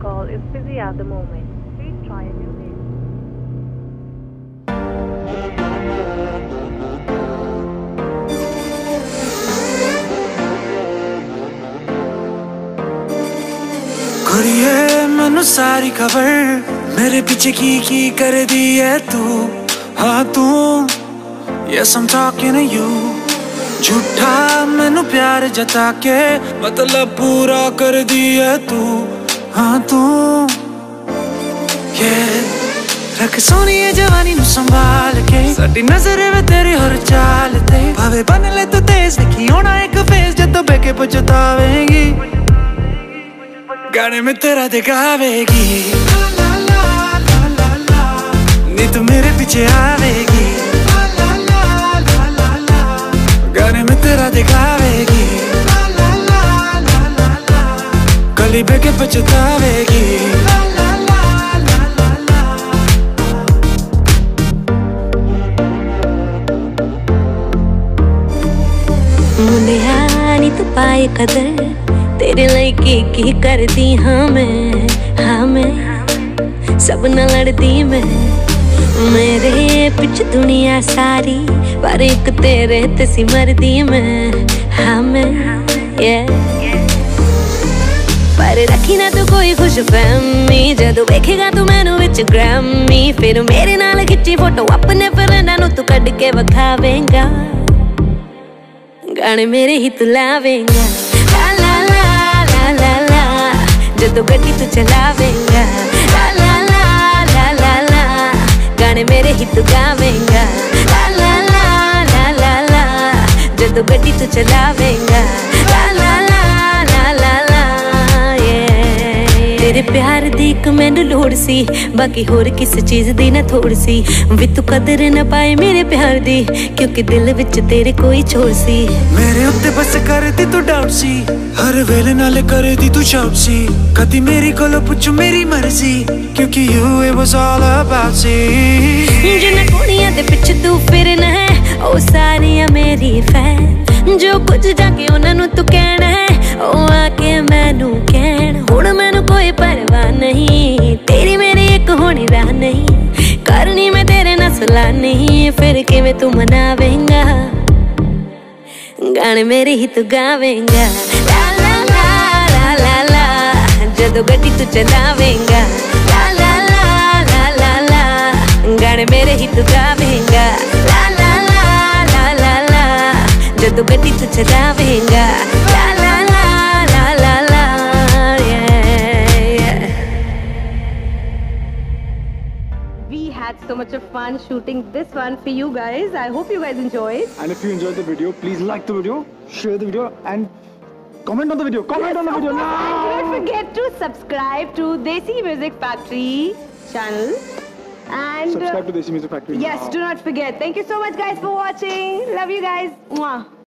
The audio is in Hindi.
call is busy at the moment. Please try a new name. कुड़िए मैनू सारी खबर मेरे पीछे की की कर दी है तू हाँ तू talking to you झूठा मैनू प्यार जता के मतलब पूरा कर दी है तू हाँ तू Yeah रख सोनी है जवानी नु संभाल के साडी नज़र वे तेरी हर चाल ते भावे बन ले तू तेज देखी होना एक फेस जदों बेके पछतावेंगी गाने में तेरा दिखावेगी नी तू मेरे पीछे आवेगी तेरी बेके पछतावेगी तू पाए कदर, तेरे लड़के की कर दी हाँ मैं हाँ मैं, सब न लड़ती मैं मेरे पिछ दुनिया सारी पर एक तेरे तसी मरदी मैं हाँ मैं, yeah. ਪਰ ਰੱਖੀ ਨਾ ਤੂੰ ਕੋਈ ਖੁਸ਼ ਫਹਿਮੀ ਜਦੋਂ ਵੇਖੇਗਾ ਤੂੰ ਮੈਨੂੰ ਵਿੱਚ ਗ੍ਰੈਮੀ ਫਿਰ ਮੇਰੇ ਨਾਲ ਖਿੱਚੀ ਫੋਟੋ ਆਪਣੇ ਫਰੈਂਡਾਂ ਨੂੰ ਤੂੰ ਕੱਢ ਕੇ ਵਿਖਾਵੇਂਗਾ ਗਾਣੇ ਮੇਰੇ ਹੀ ਤੂੰ ਲਾਵੇਂਗਾ ਲਾ ਲਾ ਲਾ ਲਾ ਲਾ ਲਾ ਜਦੋਂ ਗੱਡੀ ਤੂੰ ਚਲਾਵੇਂਗਾ ਲਾ ਲਾ ਲਾ ਲਾ ਲਾ ਲਾ ਗਾਣੇ ਮੇਰੇ ਹੀ ਤੂੰ ਗਾਵੇਂਗਾ ਲਾ ਲਾ ਲਾ ਲਾ ਲਾ ਲਾ ਜਦੋਂ ਗੱਡੀ ਤੂੰ ਚਲਾਵੇਂਗਾ ਤੇਰੇ ਪਿਆਰ ਦੀ ਇੱਕ ਮੈਨੂੰ ਲੋੜ ਸੀ। ਬਾਕੀ ਹੋਰ ਕਿਸੇ ਚੀਜ਼ ਦੀ ਨਾ ਥੋੜ ਸੀ। ਵੀ ਤੂੰ ਕਦਰ ਨਾ ਪਾਏ ਮੇਰੇ ਪਿਆਰ ਦੀ ਕਿਉਂਕਿ ਦਿਲ ਵਿੱਚ ਤੇਰੇ ਕੋਈ ਛੋੜ ਸੀ। ਮੇਰੇ ਉੱਤੇ ਬਸ ਕਰਦੀ ਤੂੰ ਡਾਊਟ ਸੀ। ਹਰ ਵੇਲੇ ਨਾਲ ਕਰਦੀ ਤੂੰ ਸ਼ਾਊਟ ਸੀ। ਕਦੀ ਮੇਰੀ ਕੋਲੋਂ ਪੁੱਛ ਮੇਰੀ ਮਰਜ਼ੀ ਕਿਉਂਕਿ you it was all about ਸੀ। ਜਿੰਨਾ ਕੁੜੀਆਂ ਦੇ ਪਿੱਛੇ ਤੂੰ ਫਿਰਨਾ ਹੈ ਉਹ ਸਾਰੀਆਂ ਮੇਰੀ ਫੈਨ ਜੋ ਕੁਝ ਜਾ ਕੇ ਉਹਨਾਂ ਨੂੰ ਤੂੰ ਕਹਿਣਾ ਹੈ ਉਹ ਆ नहीं तेरी मेरी एक होनी रहा नहीं करनी मैं तेरे ना सुला नहीं फिर के मैं तू मनावेंगा गाने मेरे ही तू गावेंगा ला ला ला ला ला ला जदों गड्डी तू चलावेंगा ला ला ला ला ला ला गाने मेरे ही तू गावेंगा ला ला ला ला ला ला जदों गड्डी तू चलावेंगा had so much of fun shooting this one for you guys. I hope you guys enjoyed. And if you enjoyed the video, please like the video, share the video, and comment on the video. Comment on the video And don't forget to subscribe to Desi Music Factory channel. And uh, Subscribe to Desi Music Factory. yes, now. do not forget. Thank you so much, guys, for watching. Love you guys. Mwah.